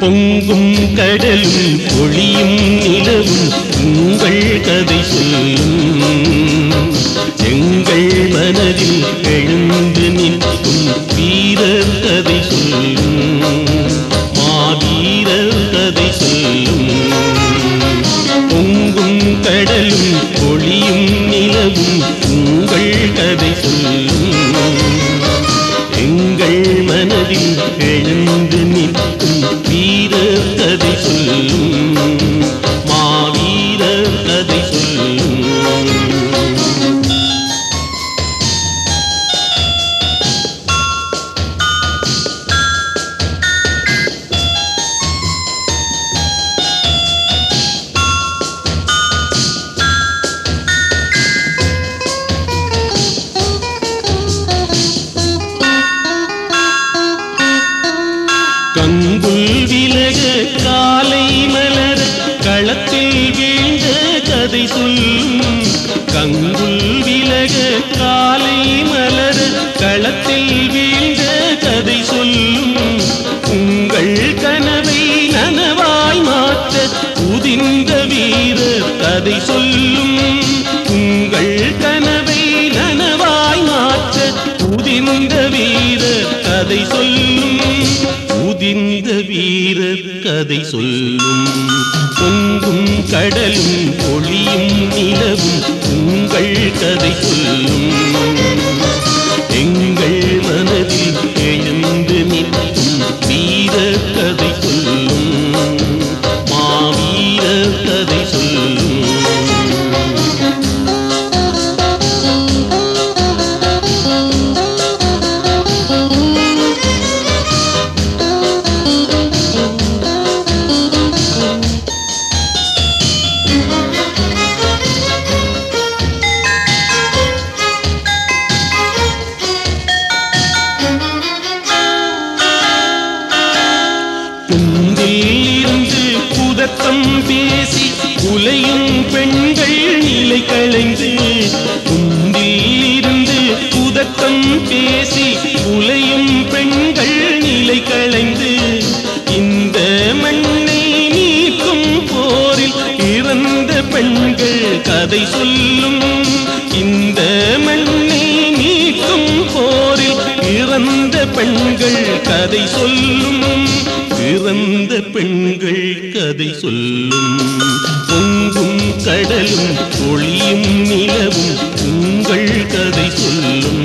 பொங்கும் கடலும் பொழியும் நிலவும் உங்கள் கதை சொல்லும் எங்கள் மனதில் எழுந்து நிற்கும் வீரர் கதை சொல்லும் மாவீரர் கதை சொல்லும் பொங்கும் கடலும் பொழியும் நிலவும் உங்கள் கதை சொல்லும் எங்கள் மனதில் சொல். சொல்லும் கங்குல் விலக காலை மலர களத்தில் வீழ்ந்த கதை சொல்லும் உங்கள் கனவை நனவாய் மாற்ற உதிர்ந்த வீரர் கதை சொல்லும். உங்கள் கனவை நனவாய் மாற்ற உதிர்ந்த வீரர் கதை சொல்லும். கதை சொல்லும். பொங்கும் கடலும் ஒளியும் நிலவும். உங்கள் கதை உலையும் பெண்கள் நிலை களைந்து குந்திலிருந்து புதத்தம் பேசி உலையும் பிறந்த பெண்கள் கதை சொல்லும் பிறந்த பெண்கள் கதை சொல்லும். பொங்கும் கடலும் ஒளியும் நிலவும் உங்கள் கதை சொல்லும்.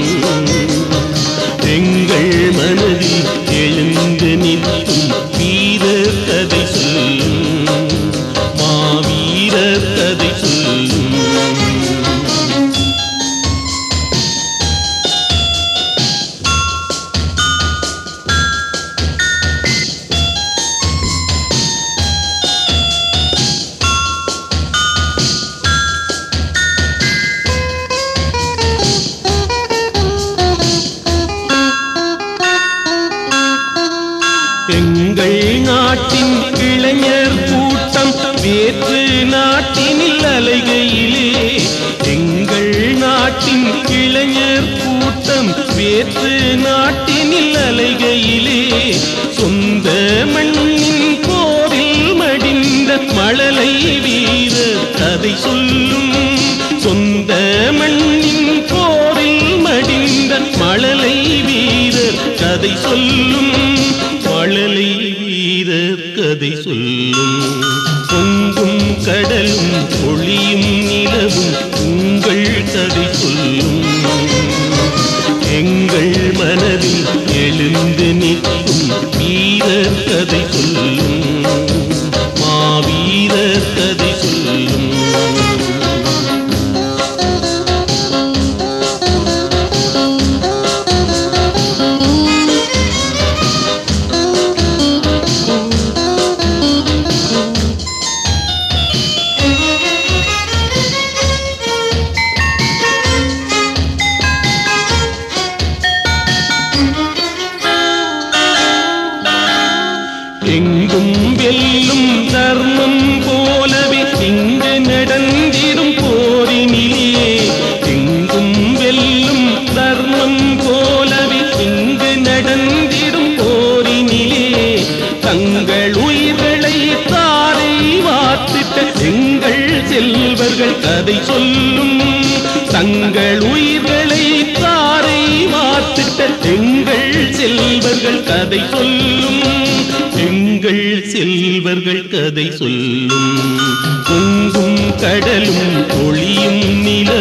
வேற்று நாட்டினில் அலைகையிலே சொந்த மண்ணின் போரில் மடிந்த மழலை வீரர் கதை சொல்லும். சொந்த மண்ணின் போரில் மடிந்த மழலை வீரர் கதை சொல்லும். மழலை வீரர் கதை சொல்லும். பொங்கும் கடலும் ஒளியும் நிலவும் உங்கள் எழுந்து நிற்கும் வீரர் கதை சொல்லும். மாவீரர் கதை செல்வர்கள் கதை சொல்லும் தங்கள் உயிர்களை தாரை மாத்திட்ட எங்கள் செல்வர்கள் கதை சொல்லும் எங்கள் செல்வர்கள் கதை சொல்லும் பொங்கும் கடலும் ஒளியும் நிலவும்